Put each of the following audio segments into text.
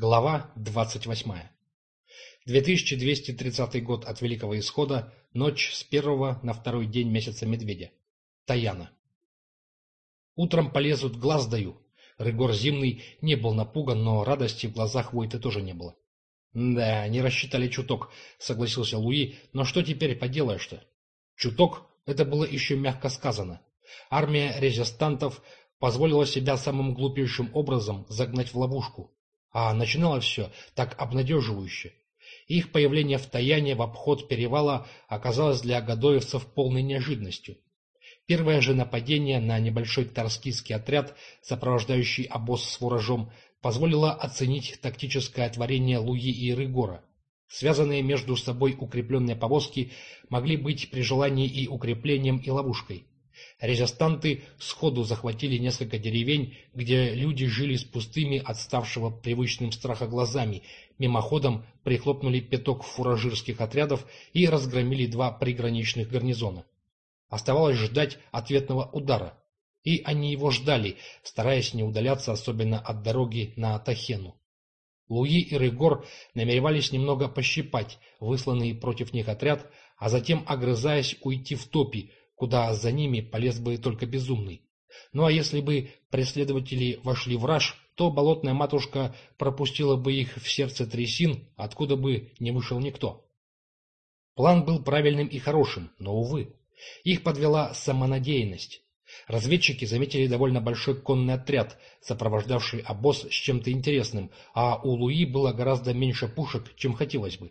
Глава 28. 2230 год от Великого Исхода, ночь с первого на второй день месяца Медведя. Таяна. Утром полезут, глаз даю. Рыгор Зимный не был напуган, но радости в глазах Войты тоже не было. Да, не рассчитали чуток, согласился Луи, но что теперь поделаешь-то? Чуток — это было еще мягко сказано. Армия резистантов позволила себя самым глупейшим образом загнать в ловушку, а начинало все так обнадеживающе. Их появление в Таяне в обход перевала оказалось для гадоевцев полной неожиданностью. Первое же нападение на небольшой торскийский отряд, сопровождающий обоз с ворожом, позволило оценить тактическое творение Луи и Рыгора. Связанные между собой укрепленные повозки могли быть при желании и укреплением, и ловушкой. Резистанты сходу захватили несколько деревень, где люди жили с пустыми, отставшего привычным страха глазами, мимоходом прихлопнули пяток фуражирских отрядов и разгромили два приграничных гарнизона. Оставалось ждать ответного удара. И они его ждали, стараясь не удаляться особенно от дороги на Тахену. Луи и Рыгор намеревались немного пощипать высланный против них отряд, а затем, огрызаясь, уйти в топи, куда за ними полез бы только безумный. Ну а если бы преследователи вошли в раж, то болотная матушка пропустила бы их в сердце трясин, откуда бы не вышел никто. План был правильным и хорошим, но, увы, их подвела самонадеянность. Разведчики заметили довольно большой конный отряд, сопровождавший обоз с чем-то интересным, а у Луи было гораздо меньше пушек, чем хотелось бы.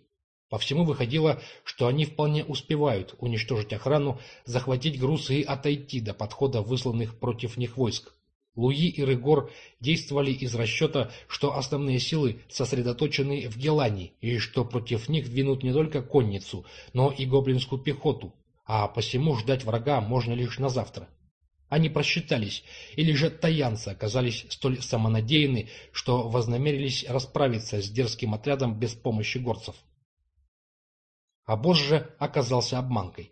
По всему выходило, что они вполне успевают уничтожить охрану, захватить груз и отойти до подхода высланных против них войск. Луи и Рыгор действовали из расчета, что основные силы сосредоточены в Гелане, и что против них двинут не только конницу, но и гоблинскую пехоту, а посему ждать врага можно лишь на завтра. Они просчитались, или же таянцы оказались столь самонадеяны, что вознамерились расправиться с дерзким отрядом без помощи горцев. Обоз же оказался обманкой.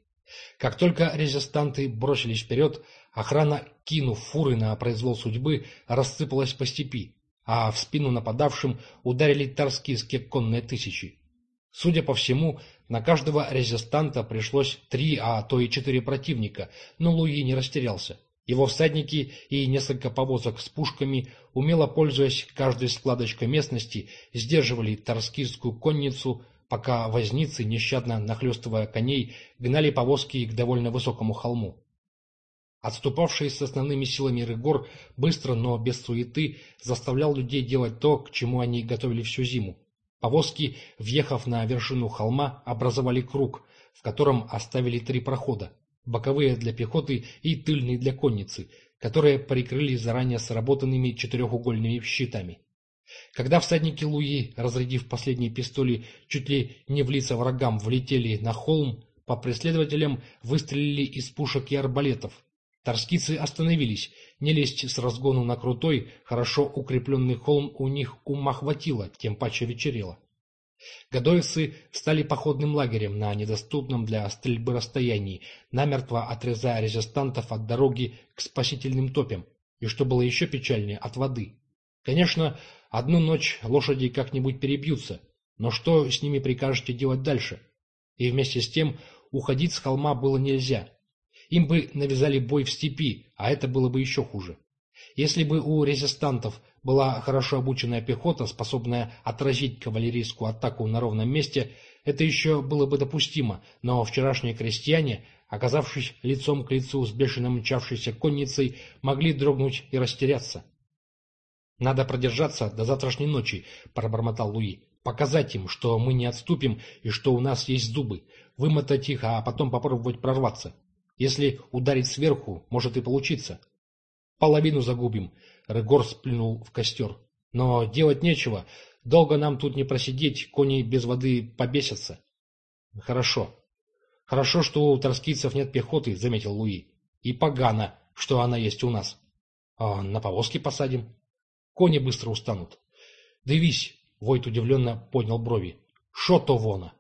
Как только резистанты бросились вперед, охрана, кинув фуры на произвол судьбы, рассыпалась по степи, а в спину нападавшим ударили торскийские конные тысячи. Судя по всему, на каждого резистанта пришлось три, а то и четыре противника, но Луи не растерялся. Его всадники и несколько повозок с пушками, умело пользуясь каждой складочкой местности, сдерживали торскирскую конницу, пока возницы, нещадно нахлестывая коней, гнали повозки к довольно высокому холму. Отступавший с основными силами Рыгор быстро, но без суеты, заставлял людей делать то, к чему они готовили всю зиму. Повозки, въехав на вершину холма, образовали круг, в котором оставили три прохода, боковые для пехоты и тыльные для конницы, которые прикрыли заранее сработанными четырехугольными щитами. Когда всадники Луи, разрядив последние пистоли, чуть ли не в лица врагам влетели на холм, по преследователям выстрелили из пушек и арбалетов. Торскицы остановились, не лезть с разгону на крутой, хорошо укрепленный холм у них ума хватило, тем паче вечерело. Гадоевцы стали походным лагерем на недоступном для стрельбы расстоянии, намертво отрезая резистантов от дороги к спасительным топям, и, что было еще печальнее, от воды. Конечно, Одну ночь лошади как-нибудь перебьются, но что с ними прикажете делать дальше? И вместе с тем уходить с холма было нельзя. Им бы навязали бой в степи, а это было бы еще хуже. Если бы у резистантов была хорошо обученная пехота, способная отразить кавалерийскую атаку на ровном месте, это еще было бы допустимо, но вчерашние крестьяне, оказавшись лицом к лицу с бешено мчавшейся конницей, могли дрогнуть и растеряться. «Надо продержаться до завтрашней ночи», — пробормотал Луи. «Показать им, что мы не отступим и что у нас есть зубы. Вымотать их, а потом попробовать прорваться. Если ударить сверху, может и получиться». «Половину загубим», — Регор сплюнул в костер. «Но делать нечего. Долго нам тут не просидеть, кони без воды побесятся». «Хорошо. Хорошо, что у торскийцев нет пехоты», — заметил Луи. «И погано, что она есть у нас». «А на повозки посадим?» Кони быстро устанут. Дивись, Войт удивленно поднял брови. Шо то вона?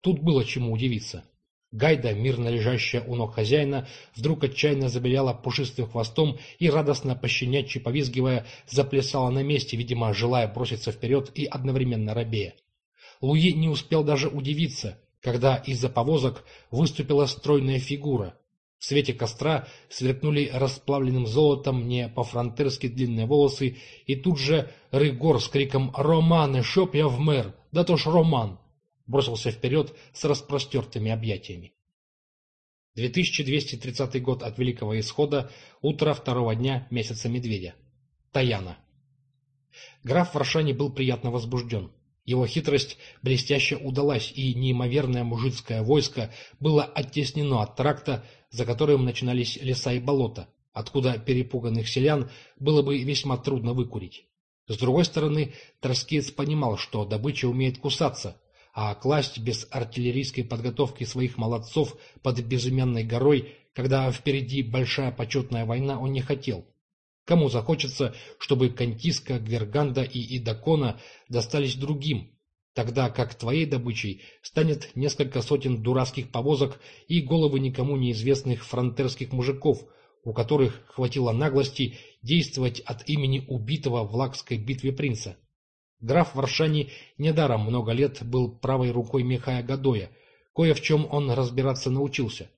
Тут было чему удивиться. Гайда, мирно лежащая у ног хозяина, вдруг отчаянно забеляла пушистым хвостом и, радостно пощенячьи повизгивая, заплясала на месте, видимо, желая броситься вперед и одновременно робея. Луи не успел даже удивиться, когда из-за повозок выступила стройная фигура. В свете костра сверкнули расплавленным золотом не по-фронтерски длинные волосы, и тут же Рыгор с криком «Романе, шоп я в мэр! Да то ж Роман!» бросился вперед с распростертыми объятиями. 2230 год от Великого Исхода, утро второго дня месяца Медведя. Таяна. Граф Варшани был приятно возбужден. Его хитрость блестяще удалась, и неимоверное мужицкое войско было оттеснено от тракта, за которым начинались леса и болота, откуда перепуганных селян было бы весьма трудно выкурить. С другой стороны, Троскиец понимал, что добыча умеет кусаться, а класть без артиллерийской подготовки своих молодцов под безымянной горой, когда впереди большая почетная война, он не хотел. Кому захочется, чтобы Кантиска, Гверганда и Идакона достались другим, тогда как твоей добычей станет несколько сотен дурацких повозок и головы никому неизвестных фронтерских мужиков, у которых хватило наглости действовать от имени убитого в Лакской битве принца. Граф Варшани недаром много лет был правой рукой Михая Гадоя, кое в чем он разбираться научился.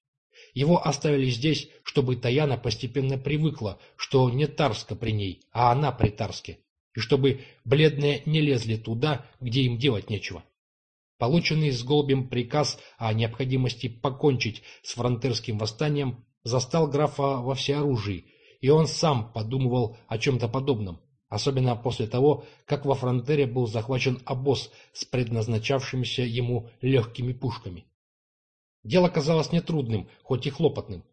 Его оставили здесь, чтобы Таяна постепенно привыкла, что не Тарска при ней, а она при Тарске, и чтобы бледные не лезли туда, где им делать нечего. Полученный с Голубем приказ о необходимости покончить с фронтерским восстанием застал графа во всеоружии, и он сам подумывал о чем-то подобном, особенно после того, как во фронтере был захвачен обоз с предназначавшимися ему легкими пушками. Дело казалось нетрудным, хоть и хлопотным.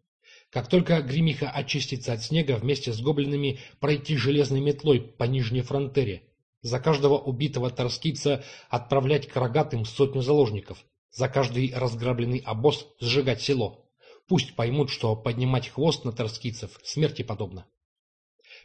Как только Гремиха очистится от снега, вместе с гоблинами пройти железной метлой по нижней фронтере. За каждого убитого торскица отправлять к рогатым сотню заложников. За каждый разграбленный обоз сжигать село. Пусть поймут, что поднимать хвост на торскицев смерти подобно.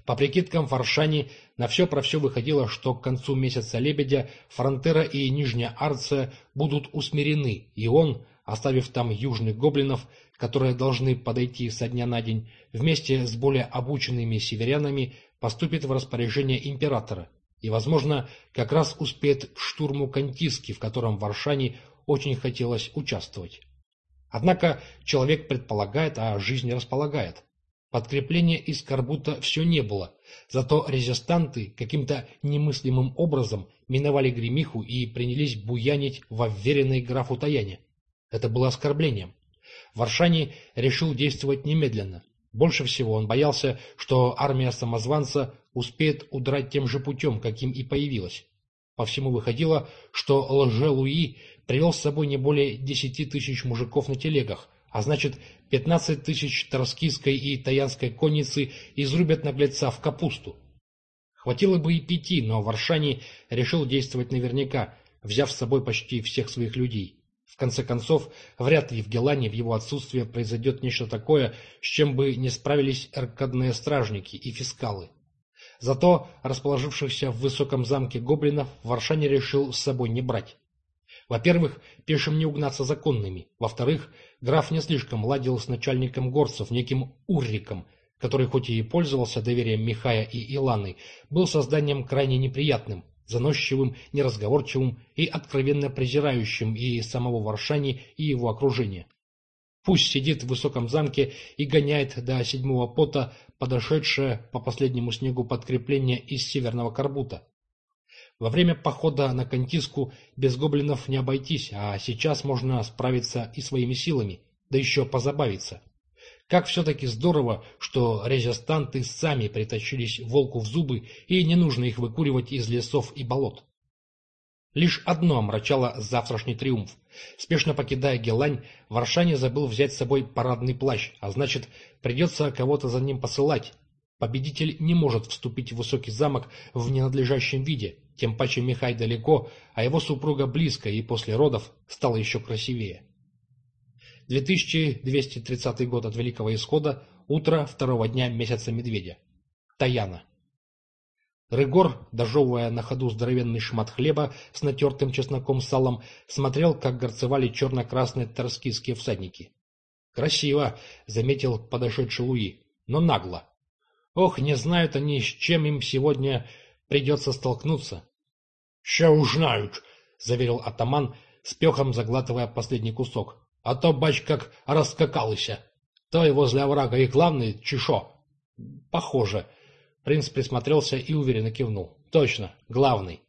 По прикидкам Фаршани, на все про все выходило, что к концу месяца Лебедя Фронтера и Нижняя Арция будут усмирены, и он, оставив там южных гоблинов, которые должны подойти со дня на день, вместе с более обученными северянами поступит в распоряжение императора и, возможно, как раз успеет к штурму Кантиски, в котором Варшане очень хотелось участвовать. Однако человек предполагает, а жизнь располагает. Подкрепления из Карбута все не было, зато резистанты каким-то немыслимым образом миновали Гремиху и принялись буянить в уверенной графу Таяне. Это было оскорблением. Варшани решил действовать немедленно. Больше всего он боялся, что армия самозванца успеет удрать тем же путем, каким и появилась. По всему выходило, что лже-Луи привел с собой не более десяти тысяч мужиков на телегах, а значит, пятнадцать тысяч торскийской и таянской конницы изрубят наглеца в капусту. Хватило бы и пяти, но Варшани решил действовать наверняка, взяв с собой почти всех своих людей. В конце концов, вряд ли в Гелане в его отсутствие произойдет нечто такое, с чем бы не справились аркадные стражники и фискалы. Зато расположившихся в высоком замке гоблинов Варшани решил с собой не брать. Во-первых, пешим не угнаться законными. Во-вторых, граф не слишком ладил с начальником горцев, неким Урриком, который хоть и пользовался доверием Михая и Иланы, был созданием крайне неприятным, заносчивым, неразговорчивым и откровенно презирающим и самого Варшани, и его окружение. Пусть сидит в высоком замке и гоняет до седьмого пота подошедшее по последнему снегу подкрепление из северного Карбута. Во время похода на Кантиску без гоблинов не обойтись, а сейчас можно справиться и своими силами, да еще позабавиться. Как все-таки здорово, что резистанты сами притащились волку в зубы, и не нужно их выкуривать из лесов и болот. Лишь одно омрачало завтрашний триумф. Спешно покидая Гелань, Варшане забыл взять с собой парадный плащ, а значит, придется кого-то за ним посылать. Победитель не может вступить в высокий замок в ненадлежащем виде, тем паче Михай далеко, а его супруга близко и после родов стала еще красивее. 2230 год от Великого Исхода, утро второго дня месяца Медведя. Таяна. Рыгор, дожевывая на ходу здоровенный шмат хлеба с натертым чесноком салом, смотрел, как горцевали черно-красные торскийские всадники. «Красиво», — заметил подошедший Луи, — «но нагло. Ох, не знают они, с чем им сегодня придется столкнуться». «Ща узнают», — заверил атаман, с пехом заглатывая последний кусок. «А то, бач, как раскакался. То и возле оврага и главный чешо». «Похоже», Принц присмотрелся и уверенно кивнул. Точно, главный.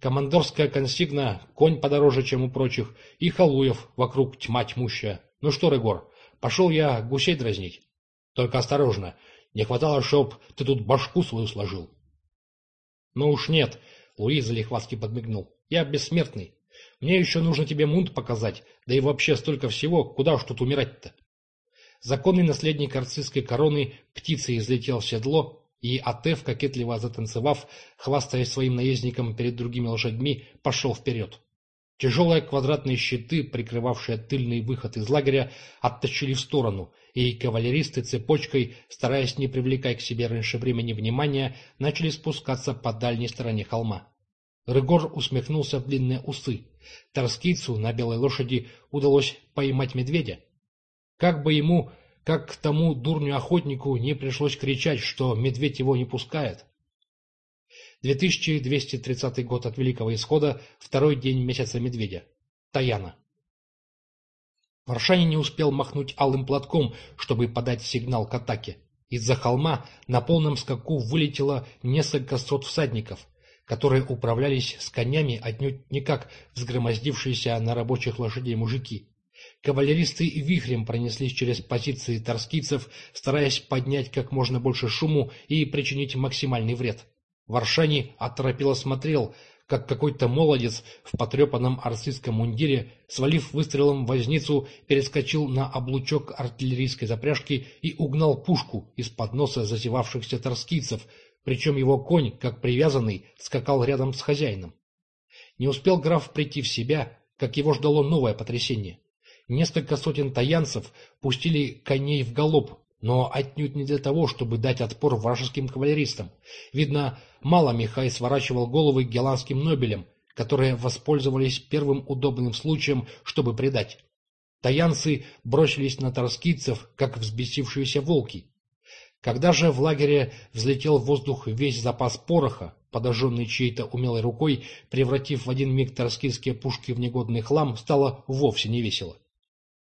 Командорская консигна, конь подороже, чем у прочих, и халуев вокруг тьма тьмущая. Ну что, Рыгор, пошел я гусей дразнить. Только осторожно, не хватало, чтоб ты тут башку свою сложил. Ну уж нет, Луи залихватски подмигнул. Я бессмертный. Мне еще нужно тебе мунт показать, да и вообще столько всего, куда уж тут умирать-то. Законный наследник арцистской короны птицей излетел в седло, и Атеф, кокетливо затанцевав, хвастаясь своим наездником перед другими лошадьми, пошел вперед. Тяжелые квадратные щиты, прикрывавшие тыльный выход из лагеря, оттащили в сторону, и кавалеристы цепочкой, стараясь не привлекать к себе раньше времени внимания, начали спускаться по дальней стороне холма. Рыгор усмехнулся в длинные усы. Торскийцу на белой лошади удалось поймать медведя. Как бы ему как к тому дурню-охотнику не пришлось кричать, что медведь его не пускает. 2230 год от Великого Исхода, второй день месяца медведя. Таяна. Варшани не успел махнуть алым платком, чтобы подать сигнал к атаке. Из-за холма на полном скаку вылетело несколько сот всадников, которые управлялись с конями отнюдь не как взгромоздившиеся на рабочих лошадей мужики. Кавалеристы вихрем пронеслись через позиции торскийцев, стараясь поднять как можно больше шуму и причинить максимальный вред. Варшани оторопело смотрел, как какой-то молодец в потрепанном арцистском мундире, свалив выстрелом возницу, перескочил на облучок артиллерийской запряжки и угнал пушку из-под носа зазевавшихся торскийцев, причем его конь, как привязанный, скакал рядом с хозяином. Не успел граф прийти в себя, как его ждало новое потрясение. Несколько сотен таянцев пустили коней в галоп, но отнюдь не для того, чтобы дать отпор вражеским кавалеристам. Видно, мало Михай сворачивал головы геландским нобелям, которые воспользовались первым удобным случаем, чтобы предать. Таянцы бросились на торскийцев, как взбесившиеся волки. Когда же в лагере взлетел в воздух весь запас пороха, подожженный чьей-то умелой рукой, превратив в один миг торскийские пушки в негодный хлам, стало вовсе не весело.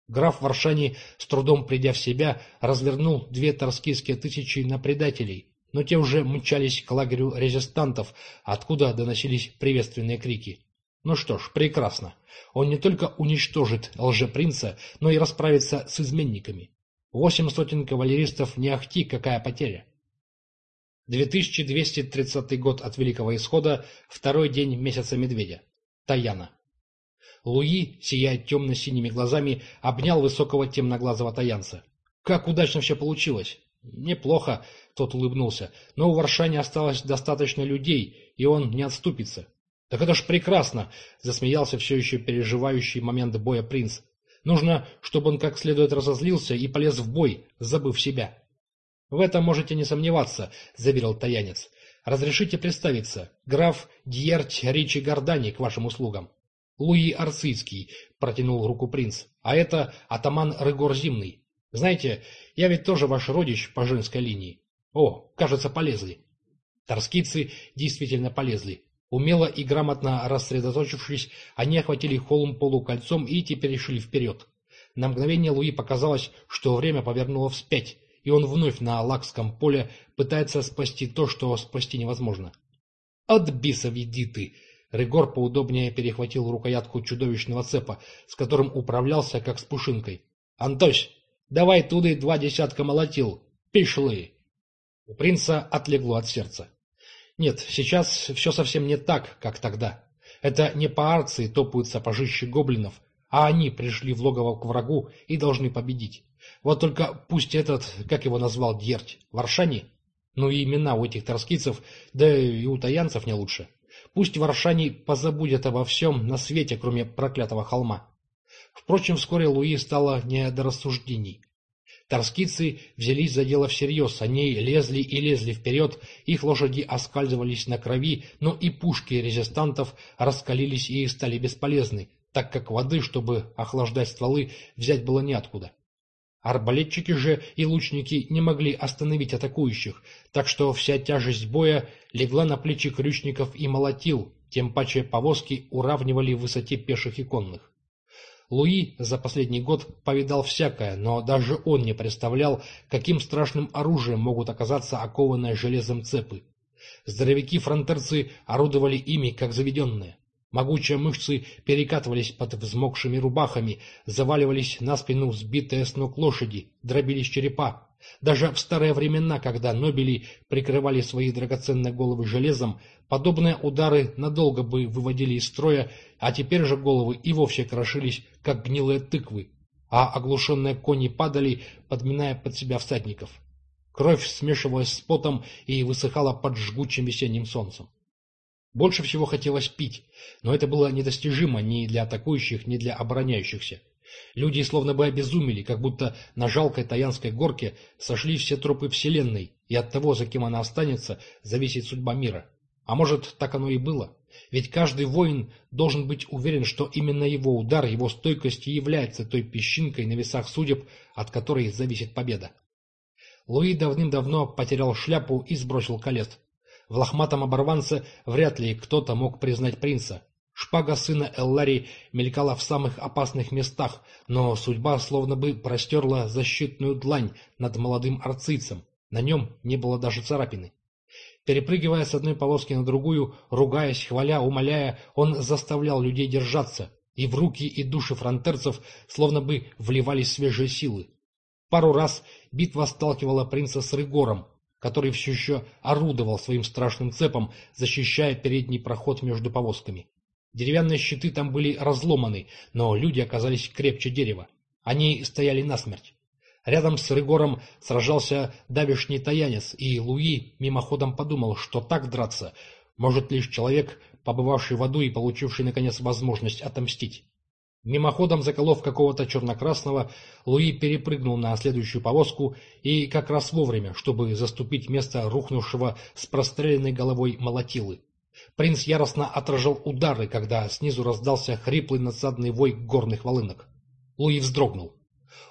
Граф Варшани, с трудом придя в себя, развернул две торскийские тысячи на предателей, но те уже мчались к лагерю резистантов, откуда доносились приветственные крики. Ну что ж, прекрасно. Он не только уничтожит лжепринца, но и расправится с изменниками. Восемь сотен кавалеристов не ахти, какая потеря. 2230 год от Великого Исхода, второй день месяца Медведя. Таяна. Луи, сияя темно-синими глазами, обнял высокого темноглазого таянца. «Как удачно все получилось!» «Неплохо», — тот улыбнулся, — «но у Варшани осталось достаточно людей, и он не отступится». «Так это ж прекрасно!» — засмеялся все еще переживающий момент боя принц. «Нужно, чтобы он как следует разозлился и полез в бой, забыв себя». «В этом можете не сомневаться», — заверил таянец. «Разрешите представиться. Граф Дьерть Ричи Гордани к вашим услугам». Луи Арцицкий, протянул руку принц, а это атаман Рыгор Зимный. Знаете, я ведь тоже ваш родич по женской линии. О, кажется, полезли. Торскицы действительно полезли. Умело и грамотно рассредоточившись, они охватили холм полукольцом и теперь шли вперед. На мгновение Луи показалось, что время повернуло вспять, и он вновь на Лакском поле пытается спасти то, что спасти невозможно. «От биса веди ты!» Регор поудобнее перехватил рукоятку чудовищного цепа, с которым управлялся, как с пушинкой. «Антось, давай туды два десятка молотил. Пишлы!» У принца отлегло от сердца. Нет, сейчас все совсем не так, как тогда. Это не паарцы топают сапожище гоблинов, а они пришли в логово к врагу и должны победить. Вот только пусть этот, как его назвал Дьерть, Варшани, ну и имена у этих торскицев, да и у таянцев не лучше. Пусть варшане позабудет обо всем на свете, кроме проклятого холма. Впрочем, вскоре Луи стало не до рассуждений. Торскицы взялись за дело всерьез, они лезли и лезли вперед, их лошади оскальзывались на крови, но и пушки резистантов раскалились и стали бесполезны, так как воды, чтобы охлаждать стволы, взять было неоткуда. Арбалетчики же и лучники не могли остановить атакующих, так что вся тяжесть боя легла на плечи крючников и молотил, тем паче повозки уравнивали в высоте пеших и конных. Луи за последний год повидал всякое, но даже он не представлял, каким страшным оружием могут оказаться окованные железом цепы. Здоровяки-фронтерцы орудовали ими, как заведенные. Могучие мышцы перекатывались под взмокшими рубахами, заваливались на спину взбитые с ног лошади, дробились черепа. Даже в старые времена, когда нобели прикрывали свои драгоценные головы железом, подобные удары надолго бы выводили из строя, а теперь же головы и вовсе крошились, как гнилые тыквы, а оглушенные кони падали, подминая под себя всадников. Кровь смешивалась с потом и высыхала под жгучим весенним солнцем. Больше всего хотелось пить, но это было недостижимо ни для атакующих, ни для обороняющихся. Люди словно бы обезумели, как будто на жалкой Таянской горке сошли все трупы Вселенной, и от того, за кем она останется, зависит судьба мира. А может, так оно и было? Ведь каждый воин должен быть уверен, что именно его удар, его стойкость и является той песчинкой на весах судеб, от которой зависит победа. Луи давным-давно потерял шляпу и сбросил колец. В лохматом оборванце вряд ли кто-то мог признать принца. Шпага сына Эллари мелькала в самых опасных местах, но судьба словно бы простерла защитную длань над молодым арцийцем. На нем не было даже царапины. Перепрыгивая с одной полоски на другую, ругаясь, хваля, умоляя, он заставлял людей держаться, и в руки и души фронтерцев словно бы вливались свежие силы. Пару раз битва сталкивала принца с Рыгором, который все еще орудовал своим страшным цепом, защищая передний проход между повозками. Деревянные щиты там были разломаны, но люди оказались крепче дерева. Они стояли насмерть. Рядом с Рыгором сражался давишний таянец, и Луи мимоходом подумал, что так драться может лишь человек, побывавший в аду и получивший, наконец, возможность отомстить. Мимоходом заколов какого-то черно-красного, Луи перепрыгнул на следующую повозку и как раз вовремя, чтобы заступить место рухнувшего с простреленной головой молотилы. Принц яростно отражал удары, когда снизу раздался хриплый надсадный вой горных волынок. Луи вздрогнул.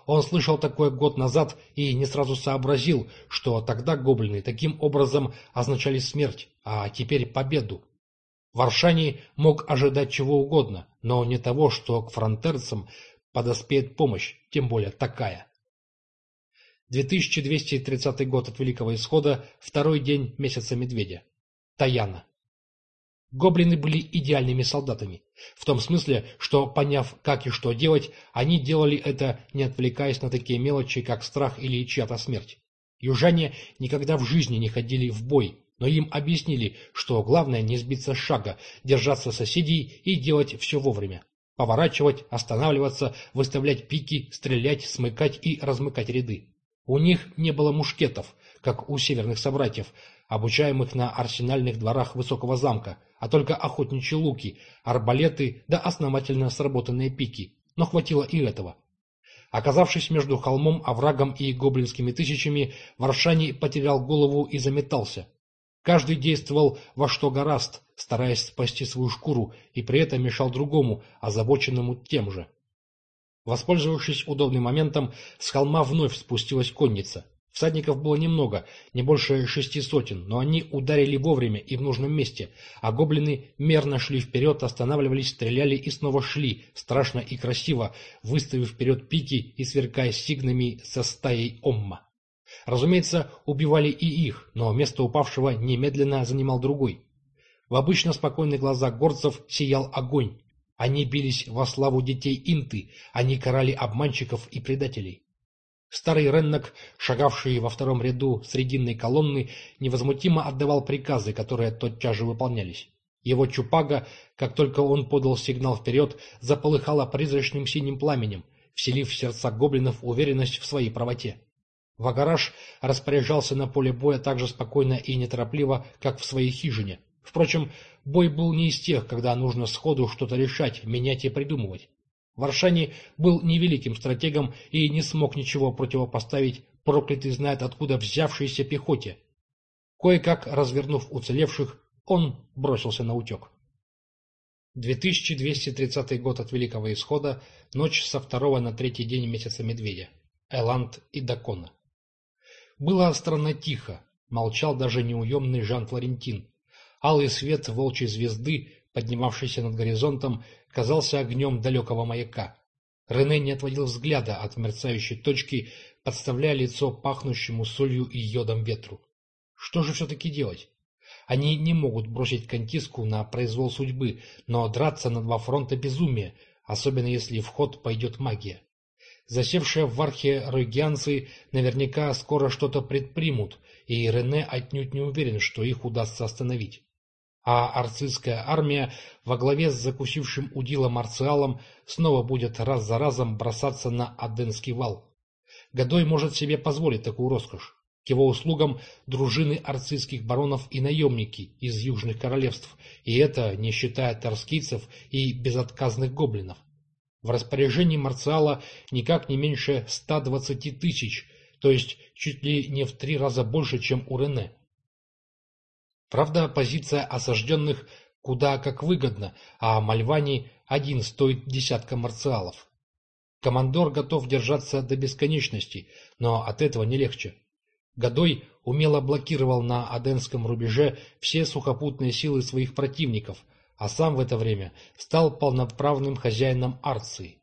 Он слышал такое год назад и не сразу сообразил, что тогда гоблины таким образом означали смерть, а теперь победу. Варшани мог ожидать чего угодно, но не того, что к фронтерцам подоспеет помощь, тем более такая. 2230 год от Великого Исхода, второй день месяца Медведя. Таяна. Гоблины были идеальными солдатами, в том смысле, что, поняв, как и что делать, они делали это, не отвлекаясь на такие мелочи, как страх или чья-то смерть. Южане никогда в жизни не ходили в бой, но им объяснили, что главное не сбиться с шага, держаться соседей и делать все вовремя. Поворачивать, останавливаться, выставлять пики, стрелять, смыкать и размыкать ряды. У них не было мушкетов, как у северных собратьев, обучаемых на арсенальных дворах высокого замка, а только охотничьи луки, арбалеты да основательно сработанные пики. Но хватило и этого. Оказавшись между холмом, оврагом и гоблинскими тысячами, Варшани потерял голову и заметался. Каждый действовал во что гораст, стараясь спасти свою шкуру, и при этом мешал другому, озабоченному тем же. Воспользовавшись удобным моментом, с холма вновь спустилась конница. Всадников было немного, не больше шести сотен, но они ударили вовремя и в нужном месте, а гоблины мерно шли вперед, останавливались, стреляли и снова шли, страшно и красиво, выставив вперед пики и сверкая сигнами со стаей Омма. Разумеется, убивали и их, но место упавшего немедленно занимал другой. В обычно спокойных глазах горцев сиял огонь. Они бились во славу детей Инты, они карали обманщиков и предателей. Старый Реннок, шагавший во втором ряду срединной колонны, невозмутимо отдавал приказы, которые тотчас же выполнялись. Его чупага, как только он подал сигнал вперед, заполыхала призрачным синим пламенем, вселив в сердца гоблинов уверенность в своей правоте. Вагараш распоряжался на поле боя так же спокойно и неторопливо, как в своей хижине. Впрочем, бой был не из тех, когда нужно сходу что-то решать, менять и придумывать. Варшани был невеликим стратегом и не смог ничего противопоставить проклятый знает откуда взявшейся пехоте. Кое-как развернув уцелевших, он бросился на утек. 2230 год от Великого Исхода, ночь со второго на третий день месяца Медведя. Эланд и Дакона. Было странно тихо, молчал даже неуемный Жан-Флорентин. Алый свет волчьей звезды, поднимавшийся над горизонтом, казался огнем далекого маяка. Рене не отводил взгляда от мерцающей точки, подставляя лицо пахнущему солью и йодом ветру. Что же все-таки делать? Они не могут бросить Кантиску на произвол судьбы, но драться на два фронта безумие, особенно если в ход пойдет магия. Засевшие в архе ройгианцы наверняка скоро что-то предпримут, и Рене отнюдь не уверен, что их удастся остановить. А арцистская армия во главе с закусившим удила Марциалом снова будет раз за разом бросаться на Аденский вал. Годой может себе позволить такую роскошь. К его услугам дружины арцистских баронов и наемники из южных королевств, и это не считая торскийцев и безотказных гоблинов. В распоряжении Марциала никак не меньше 120 тысяч, то есть чуть ли не в три раза больше, чем у Рене. Правда, позиция осажденных куда как выгодна, а Мальвани один стоит десятка марциалов. Командор готов держаться до бесконечности, но от этого не легче. Годой умело блокировал на Аденском рубеже все сухопутные силы своих противников, а сам в это время стал полноправным хозяином Арции.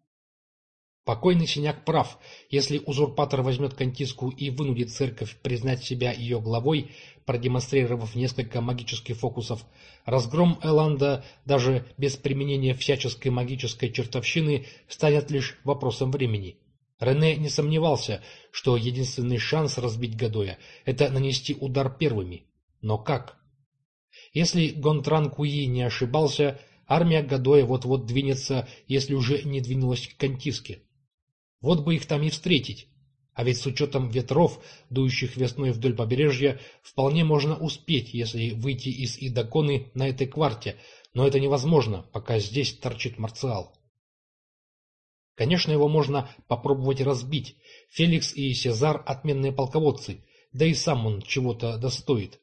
Покойный Синяк прав. Если узурпатор возьмет Кантиску и вынудит церковь признать себя ее главой, продемонстрировав несколько магических фокусов, разгром Эланда даже без применения всяческой магической чертовщины станет лишь вопросом времени. Рене не сомневался, что единственный шанс разбить Гадоя – это нанести удар первыми. Но как? Если Гонтран Куи не ошибался, армия Гадоя вот-вот двинется, если уже не двинулась к Кантиске. Вот бы их там и встретить. А ведь с учетом ветров, дующих весной вдоль побережья, вполне можно успеть, если выйти из Идаконы на этой кварте, но это невозможно, пока здесь торчит Марциал. Конечно, его можно попробовать разбить. Феликс и Сезар – отменные полководцы, да и сам он чего-то достоит.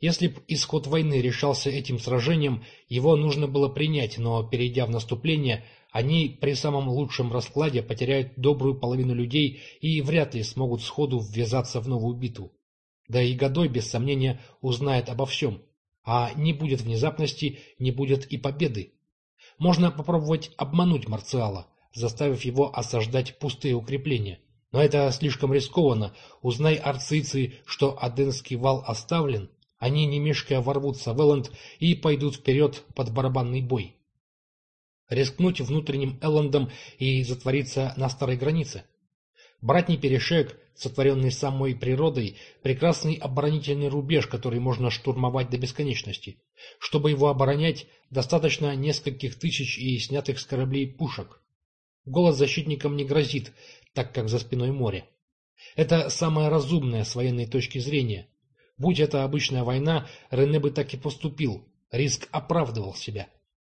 Если б исход войны решался этим сражением, его нужно было принять, но, перейдя в наступление, они при самом лучшем раскладе потеряют добрую половину людей и вряд ли смогут сходу ввязаться в новую битву. Да и Годой, без сомнения, узнает обо всем. А не будет внезапности, не будет и победы. Можно попробовать обмануть Марциала заставив его осаждать пустые укрепления. Но это слишком рискованно. Узнай арцийцы, что Аденский вал оставлен, они, не мешкая, ворвутся в Элленд и пойдут вперед под барабанный бой. Рискнуть внутренним Эллендом и затвориться на старой границе. Братний перешеек, сотворенный самой природой, прекрасный оборонительный рубеж, который можно штурмовать до бесконечности. Чтобы его оборонять, достаточно нескольких тысяч и снятых с кораблей пушек. Голод защитникам не грозит, так как за спиной море. Это самое разумное с военной точки зрения. Будь это обычная война, Рене бы так и поступил. Риск оправдывал себя.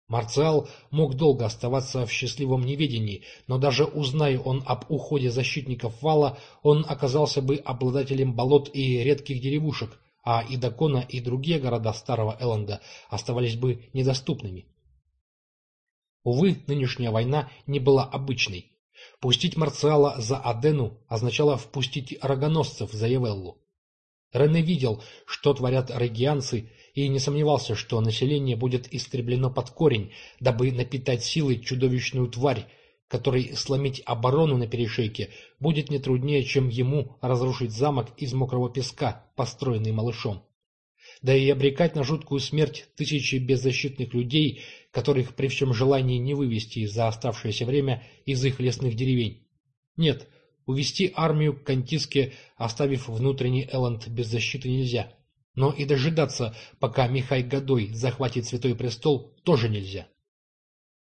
Марциал мог долго оставаться в счастливом неведении, но даже узная он об уходе защитников вала, он оказался бы обладателем болот и редких деревушек, а и Дакона, и другие города Старого Элленда оставались бы недоступными. Увы, нынешняя война не была обычной. Пустить Марциала за Адену означало впустить рогоносцев за Евеллу. Рене видел, что творят регианцы, и не сомневался, что население будет истреблено под корень, дабы напитать силой чудовищную тварь, которой сломить оборону на перешейке будет не труднее, чем ему разрушить замок из мокрого песка, построенный малышом да и обрекать на жуткую смерть тысячи беззащитных людей, которых при всем желании не вывести за оставшееся время из их лесных деревень. Нет, увести армию к Кантиске, оставив внутренний Элленд без защиты нельзя. Но и дожидаться, пока Михай Годой захватит Святой Престол, тоже нельзя.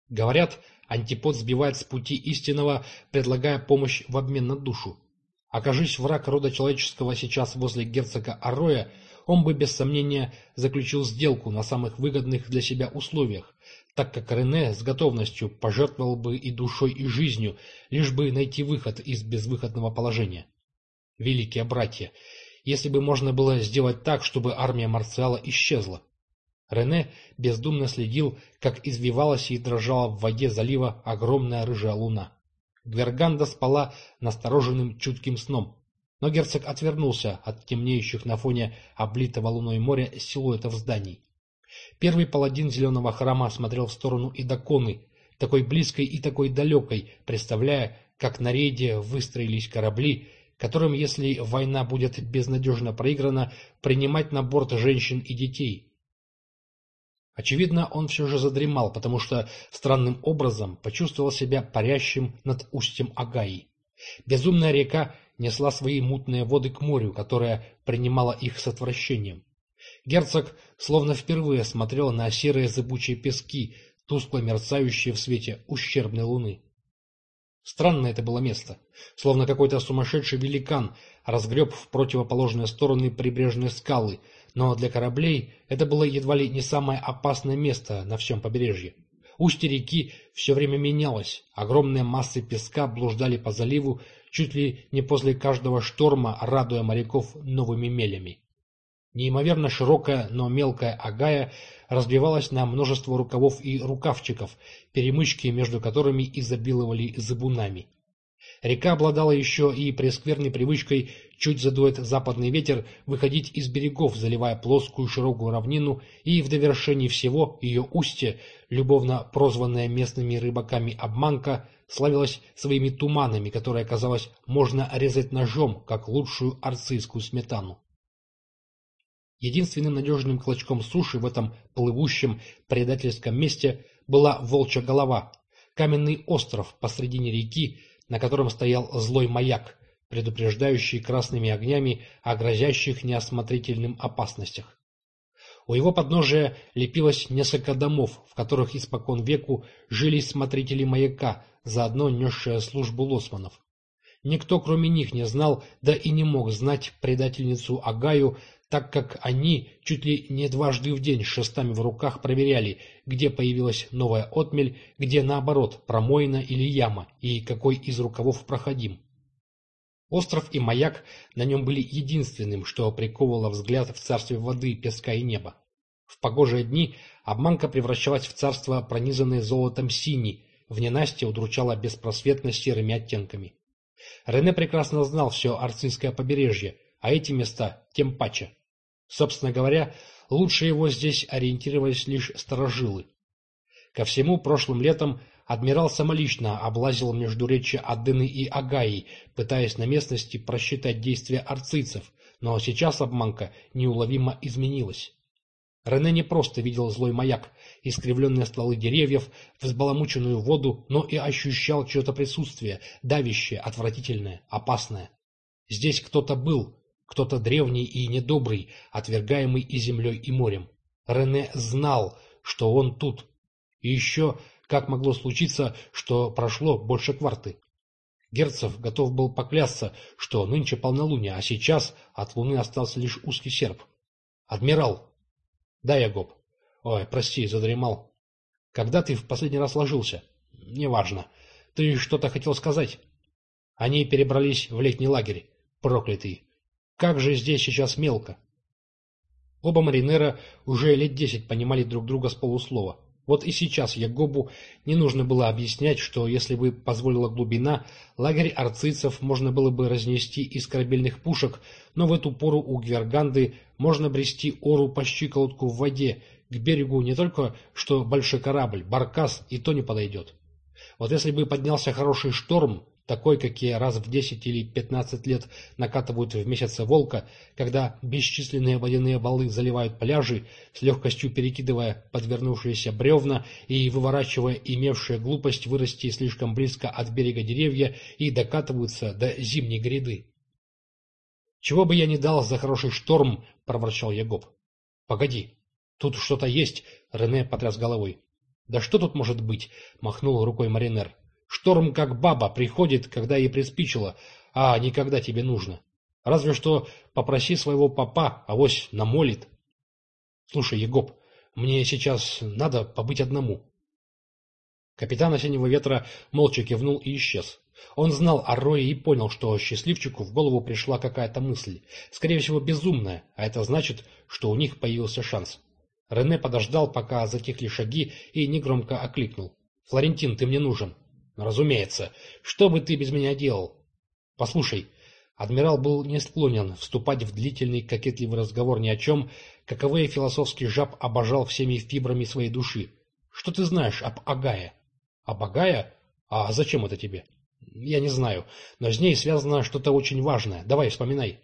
Говорят, антипод сбивает с пути истинного, предлагая помощь в обмен на душу. Окажись враг рода человеческого сейчас возле герцога Ароя, он бы без сомнения заключил сделку на самых выгодных для себя условиях, так как Рене с готовностью пожертвовал бы и душой, и жизнью, лишь бы найти выход из безвыходного положения. Великие братья, если бы можно было сделать так, чтобы армия Марциала исчезла. Рене бездумно следил, как извивалась и дрожала в воде залива огромная рыжая луна. Гверганда спала настороженным чутким сном, но герцог отвернулся от темнеющих на фоне облитого луной моря силуэтов зданий. Первый паладин зеленого храма смотрел в сторону Идаконы, такой близкой и такой далекой, представляя, как на рейде выстроились корабли, которым, если война будет безнадежно проиграна, принимать на борт женщин и детей. Очевидно, он все же задремал, потому что странным образом почувствовал себя парящим над устьем Агаи. Безумная река несла свои мутные воды к морю, которое принимало их с отвращением. Герцог словно впервые смотрел на серые зыбучие пески, тускло мерцающие в свете ущербной луны. Странное это было место, словно какой-то сумасшедший великан разгреб в противоположные стороны прибрежные скалы, но для кораблей это было едва ли не самое опасное место на всем побережье. Устье реки все время менялось, огромные массы песка блуждали по заливу чуть ли не после каждого шторма, радуя моряков новыми мелями. Неимоверно широкая, но мелкая агая разбивалась на множество рукавов и рукавчиков, перемычки между которыми изобиловали зыбунами. Река обладала еще и прескверной привычкой, чуть задует западный ветер, выходить из берегов, заливая плоскую широкую равнину, и в довершении всего ее устье, любовно прозванное местными рыбаками обманка, славилась своими туманами, которые, казалось, можно резать ножом, как лучшую арцийскую сметану. Единственным надежным клочком суши в этом плывущем предательском месте была волчья голова, каменный остров посредине реки, на котором стоял злой маяк, предупреждающий красными огнями о грозящих неосмотрительным опасностях. У его подножия лепилось несколько домов, в которых испокон веку жили смотрители маяка, заодно несшие службу лосманов. Никто, кроме них, не знал, да и не мог знать предательницу Агаю, так как они чуть ли не дважды в день шестами в руках проверяли, где появилась новая отмель, где, наоборот, промоина или яма, и какой из рукавов проходим. Остров и маяк на нем были единственным, что приковывало взгляд в царстве воды, песка и неба. В погожие дни обманка превращалась в царство, пронизанное золотом синий, в ненастье удручала беспросветно серыми оттенками. Рене прекрасно знал все Арцинское побережье, а эти места тем паче. Собственно говоря, лучше его здесь ориентировались лишь сторожилы. Ко всему, прошлым летом адмирал самолично облазил междуречье Адыны и Агаи, пытаясь на местности просчитать действия арцийцев, но сейчас обманка неуловимо изменилась. Рене не просто видел злой маяк, искривленные стволы деревьев, взбаламученную воду, но и ощущал чье-то присутствие, давящее, отвратительное, опасное. Здесь кто-то был, кто-то древний и недобрый, отвергаемый и землей, и морем. Рене знал, что он тут. И еще, как могло случиться, что прошло больше кварты. Герцев готов был поклясться, что нынче полнолуние, а сейчас от луны остался лишь узкий серп. «Адмирал!» «Да, Ягоб. Ой, прости, задремал. Когда ты в последний раз ложился?» «Неважно. Ты что-то хотел сказать?» Они перебрались в летний лагерь. Проклятый. Как же здесь сейчас мелко. Оба маринера уже лет десять понимали друг друга с полуслова. Вот и сейчас Ягобу не нужно было объяснять, что если бы позволила глубина, лагерь арцицев можно было бы разнести из корабельных пушек, но в эту пору у Гверганды можно брести ору по щиколотку в воде, к берегу не только что большой корабль, баркас и то не подойдет. Вот если бы поднялся хороший шторм, такой, какие раз в 10 или 15 лет накатывают в месяце волка, когда бесчисленные водяные валы заливают пляжи, с легкостью перекидывая подвернувшиеся бревна и выворачивая имевшие глупость вырасти слишком близко от берега деревья и докатываются до зимней гряды. «Чего бы я не дал за хороший шторм!» — проворчал Ягоб. «Погоди, тут что-то есть!» — Рене потряс головой. «Да что тут может быть?» — махнул рукой Маринер. Шторм как баба приходит, когда ей приспичило, а не когда тебе нужно. Разве что попроси своего папа, авось намолит. Слушай, Егоп, мне сейчас надо побыть одному. Капитан Осеннего Ветра молча кивнул и исчез. Он знал о Рое и понял, что счастливчику в голову пришла какая-то мысль, скорее всего безумная, а это значит, что у них появился шанс. Рене подождал, пока затихли шаги, и негромко окликнул. «Флорентин, ты мне нужен». «Разумеется. Что бы ты без меня делал?» «Послушай». Адмирал был не склонен вступать в длительный кокетливый разговор ни о чем, каковые философский жаб обожал всеми фибрами своей души. «Что ты знаешь об Агае?» «Об Агае? А зачем это тебе?» «Я не знаю, но с ней связано что-то очень важное. Давай, вспоминай».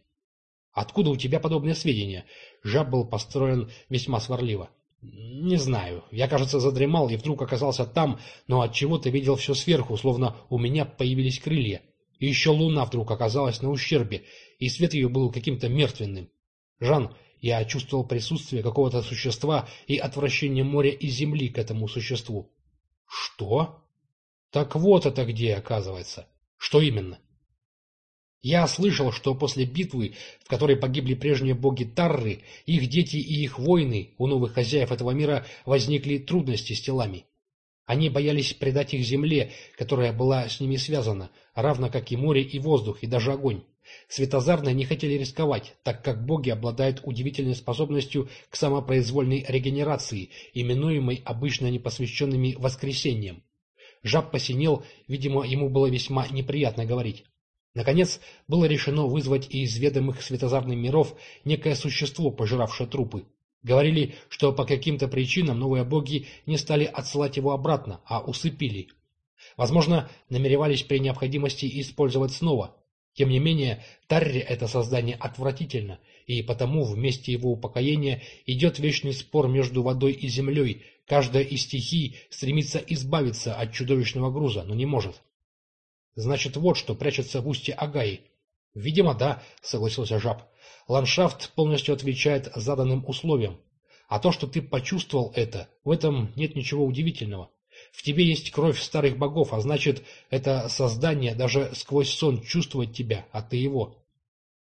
«Откуда у тебя подобные сведения?» Жаб был построен весьма сварливо. «Не знаю. Я, кажется, задремал и вдруг оказался там, но от чего то видел все сверху, словно у меня появились крылья. И еще луна вдруг оказалась на ущербе, и свет ее был каким-то мертвенным. Жан, я чувствовал присутствие какого-то существа и отвращение моря и земли к этому существу». «Что?» «Так вот это где, оказывается. Что именно?» Я слышал, что после битвы, в которой погибли прежние боги Тарры, их дети и их воины, у новых хозяев этого мира возникли трудности с телами. Они боялись предать их земле, которая была с ними связана, равно как и море и воздух, и даже огонь. Светозарные не хотели рисковать, так как боги обладают удивительной способностью к самопроизвольной регенерации, именуемой обычно непосвященными воскресением. Жаб посинел, видимо, ему было весьма неприятно говорить. Наконец, было решено вызвать из ведомых светозарных миров некое существо, пожиравшее трупы. Говорили, что по каким-то причинам новые боги не стали отсылать его обратно, а усыпили. Возможно, намеревались при необходимости использовать снова. Тем не менее, Тарри это создание отвратительно, и потому в месте его упокоения идет вечный спор между водой и землей. Каждая из стихий стремится избавиться от чудовищного груза, но не может. Значит, вот что прячется в устье Агаи. Видимо, да, согласился жаб. Ландшафт полностью отвечает заданным условиям. А то, что ты почувствовал это, в этом нет ничего удивительного. В тебе есть кровь старых богов, а значит, это создание даже сквозь сон чувствует тебя, а ты его.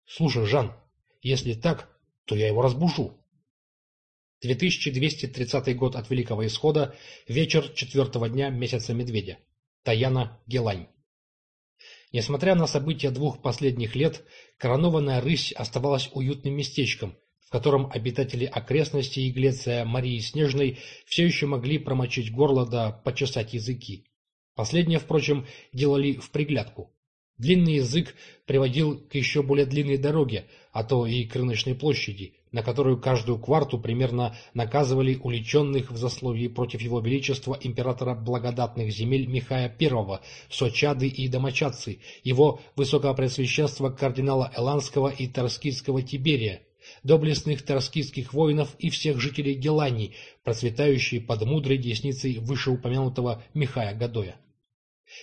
Слушай, Жан, если так, то я его разбужу. 2230 год от Великого Исхода, вечер четвертого дня месяца Медведя. Таяна Гелань. Несмотря на события двух последних лет, коронованная рысь оставалась уютным местечком, в котором обитатели окрестностей Иглеция Марии Снежной все еще могли промочить горло да почесать языки. Последнее, впрочем, делали в приглядку. Длинный язык приводил к еще более длинной дороге, а то и к рыночной площади, на которую каждую кварту примерно наказывали уличенных в засловии против его величества императора благодатных земель Михая I, Сочады и Домочадцы, его высокопреосвященства кардинала Эланского и Торскийского Тиберия, доблестных торскийских воинов и всех жителей Гелании, процветающие под мудрой десницей вышеупомянутого Михая Гадоя.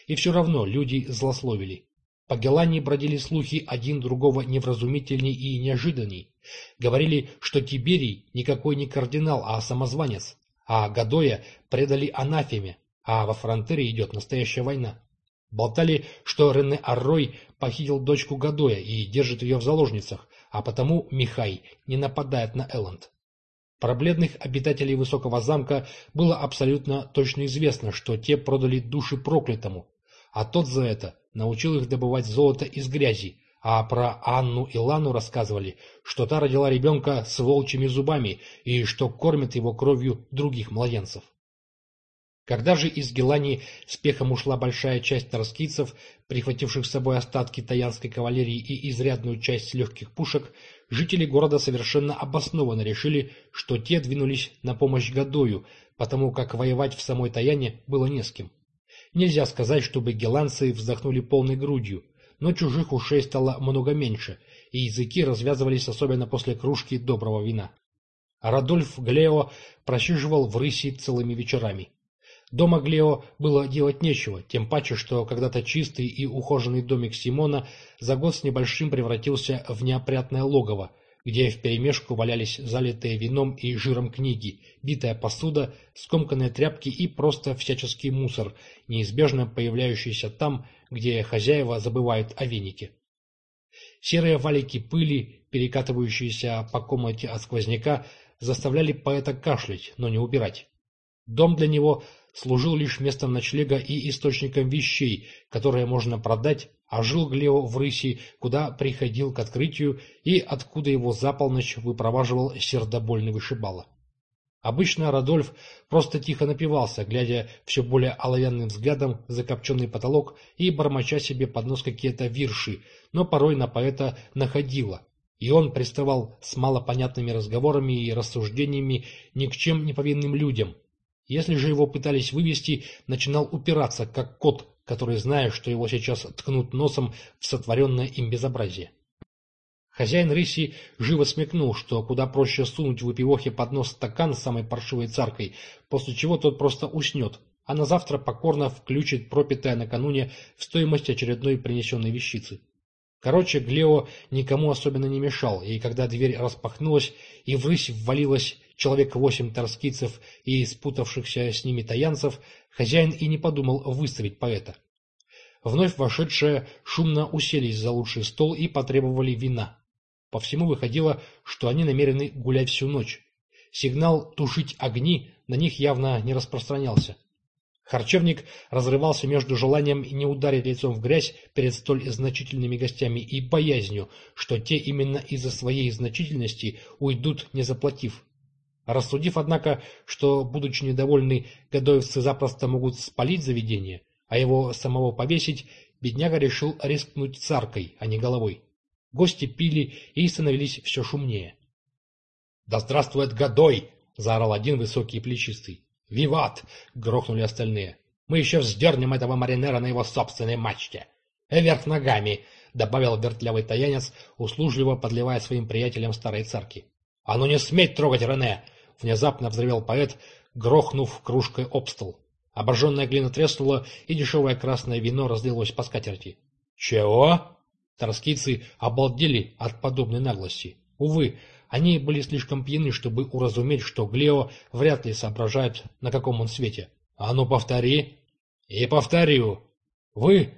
И все равно люди злословили. По Гелании бродили слухи один другого невразумительней и неожиданней. Говорили, что Тиберий никакой не кардинал, а самозванец, а Гадоя предали анафеме, а во фронтере идет настоящая война. Болтали, что Рене Аррой похитил дочку Гадоя и держит ее в заложницах, а потому Михай не нападает на Элленд. Про бледных обитателей Высокого замка было абсолютно точно известно, что те продали души проклятому, а тот за это научил их добывать золото из грязи, а про Анну и Лану рассказывали, что та родила ребенка с волчьими зубами и что кормит его кровью других младенцев. Когда же из Гелани с пехом ушла большая часть торскийцев, прихвативших с собой остатки таянской кавалерии и изрядную часть легких пушек, жители города совершенно обоснованно решили, что те двинулись на помощь Гадою, потому как воевать в самой Таяне было не с кем. Нельзя сказать, чтобы геланцы вздохнули полной грудью, но чужих ушей стало много меньше, и языки развязывались особенно после кружки доброго вина. Радольф Глео просиживал в рыси целыми вечерами. Дома Глео было делать нечего, тем паче, что когда-то чистый и ухоженный домик Симона за год с небольшим превратился в неопрятное логово, где вперемешку валялись залитые вином и жиром книги, битая посуда, скомканные тряпки и просто всяческий мусор, неизбежно появляющийся там, где хозяева забывают о венике. Серые валики пыли, перекатывающиеся по комнате от сквозняка, заставляли поэта кашлять, но не убирать. Дом для него служил лишь местом ночлега и источником вещей, которые можно продать, а жил Глео в Рыси, куда приходил к открытию и откуда его за полночь выпроваживал сердобольный вышибала. Обычно Радольф просто тихо напивался, глядя все более оловянным взглядом в закопченный потолок и бормоча себе под нос какие-то вирши, но порой на поэта находило, и он приставал с малопонятными разговорами и рассуждениями ни к чем не повинным людям. Если же его пытались вывести, начинал упираться, как кот, который, зная, что его сейчас ткнут носом в сотворенное им безобразие. Хозяин рыси живо смекнул, что куда проще сунуть в выпивохе под нос стакан с самой паршивой царкой, после чего тот просто уснет, а на завтра покорно включит пропитая накануне в стоимость очередной принесенной вещицы. Короче, Глео никому особенно не мешал, и когда дверь распахнулась и в рысь ввалилось человек восемь торскицев и спутавшихся с ними таянцев, хозяин и не подумал выставить поэта. Вновь вошедшие шумно уселись за лучший стол и потребовали вина. По всему выходило, что они намерены гулять всю ночь. Сигнал «тушить огни» на них явно не распространялся. Харчевник разрывался между желанием не ударить лицом в грязь перед столь значительными гостями и боязнью, что те именно из-за своей значительности уйдут, не заплатив. Рассудив, однако, что, будучи недовольны, гадоевцы запросто могут спалить заведение, а его самого повесить, бедняга решил рискнуть царкой, а не головой. Гости пили и становились все шумнее. «Да здравствует Годой!» — заорал один высокий и плечистый. «Виват!» — грохнули остальные. «Мы еще вздернем этого маринера на его собственной мачте!» «Вверх ногами!» — добавил вертлявый таянец, услужливо подливая своим приятелям старой царки. «А ну не сметь трогать Рене!» — внезапно взревел поэт, грохнув кружкой об стол. Обожженная глина треснула, и дешевое красное вино разлилось по скатерти. «Чего?» Торскийцы обалдели от подобной наглости. Увы, они были слишком пьяны, чтобы уразуметь, что Глео вряд ли соображает, на каком он свете. «А ну, повтори!» «И повторю! Вы,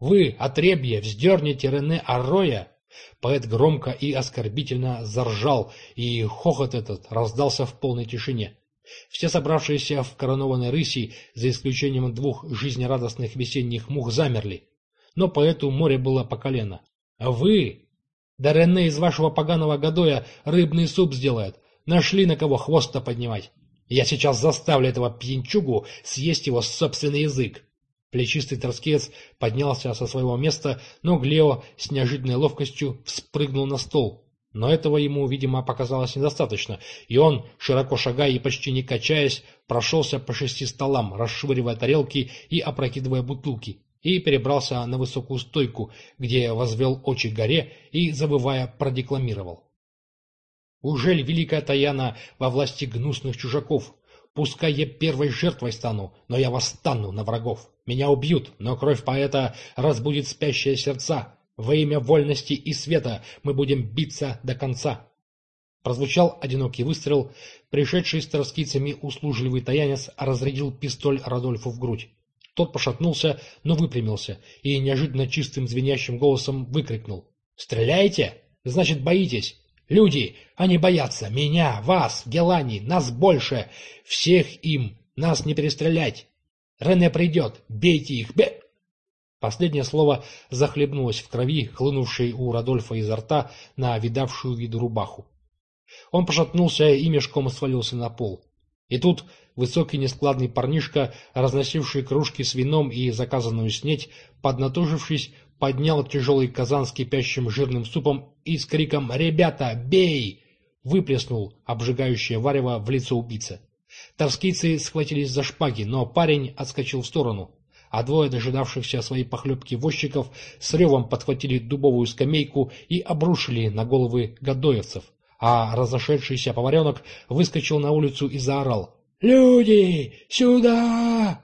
вы, отребье, вздернете Рене Арроя!» Поэт громко и оскорбительно заржал, и хохот этот раздался в полной тишине. Все собравшиеся в коронованной рыси, за исключением двух жизнерадостных весенних мух, замерли. Но поэту море было по колено. «А вы, да Рене из вашего поганого Гадоя рыбный суп сделает. Нашли на кого хвост-то поднимать. Я сейчас заставлю этого пьянчугу съесть его собственный язык. Плечистый торскец поднялся со своего места, но Глео с неожиданной ловкостью вспрыгнул на стол. Но этого ему, видимо, показалось недостаточно, и он, широко шагая и почти не качаясь, прошелся по шести столам, расшвыривая тарелки и опрокидывая бутылки и перебрался на высокую стойку, где возвел очи горе и, забывая, продекламировал. «Ужель великая Таяна во власти гнусных чужаков? Пускай я первой жертвой стану, но я восстану на врагов. Меня убьют, но кровь поэта разбудит спящие сердца. Во имя вольности и света мы будем биться до конца». Прозвучал одинокий выстрел. Пришедший с троскицами услужливый таянец разрядил пистоль Радольфу в грудь. Тот пошатнулся, но выпрямился и неожиданно чистым звенящим голосом выкрикнул. «Стреляете? Значит, боитесь! Люди, они боятся! Меня, вас, Гелани, нас больше! Всех им! Нас не перестрелять! Рене придет! Бейте их! Бе...» Последнее слово захлебнулось в крови, хлынувшей у Радольфа изо рта на видавшую виду рубаху. Он пошатнулся и мешком свалился на пол. И тут высокий нескладный парнишка, разносивший кружки с вином и заказанную снеть, поднатужившись, поднял тяжелый казан с кипящим жирным супом и с криком «Ребята, бей!» выплеснул обжигающее варево в лицо убийцы. Торскийцы схватились за шпаги, но парень отскочил в сторону, а двое дожидавшихся своей похлебки возчиков с ревом подхватили дубовую скамейку и обрушили на головы гадоевцев а разошедшийся поваренок выскочил на улицу и заорал «Люди, сюда!»